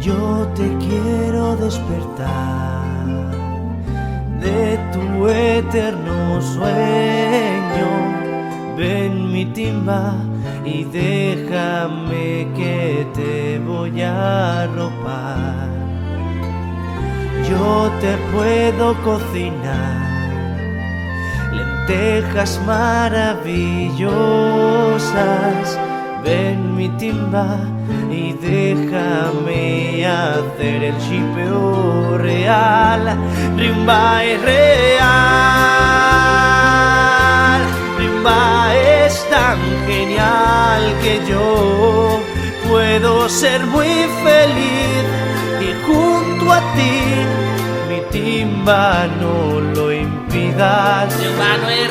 Yo te quiero despertar de tu eterno sueño. Ven mi timba y déjame que te voy a arropar. Yo te puedo cocinar lentejas maravillosas. Ven mi timba y déjame hacer el chipeo real. Rimba es real. Rimba es tan genial que yo puedo ser muy feliz y junto a ti mi timba no lo impidas. Timba no es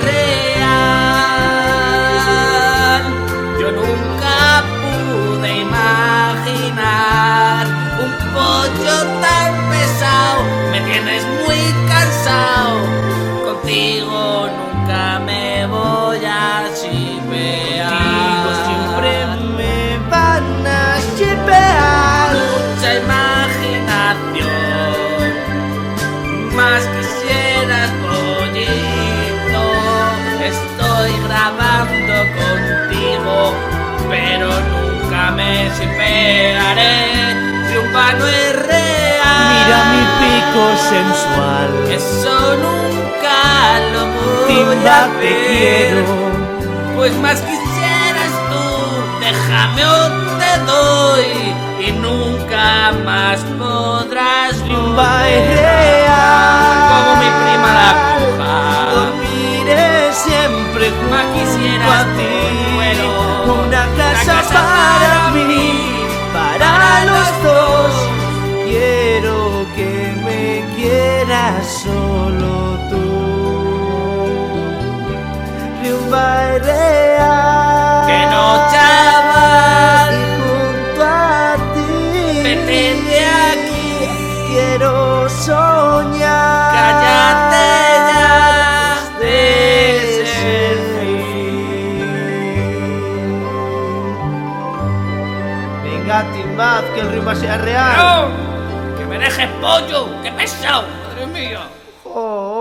nunca me chipearé. Triunfa no es real. Mira mi pico sensual. Eso nunca lo voy Timba a te ver. quiero. Pues más quisieras tú, déjame o te doy y nunca más podrás Timba solo tú. Es real. Que no, chaval. Y junto a ti. Vete de aquí. Quiero soñar. Cállate ya de Desde ser el fin. Venga, timbad, que el ritmo sea real. ¡No! ¡Que me dejes pollo! ¡Qué pesado! ¡Madre mía! Oh,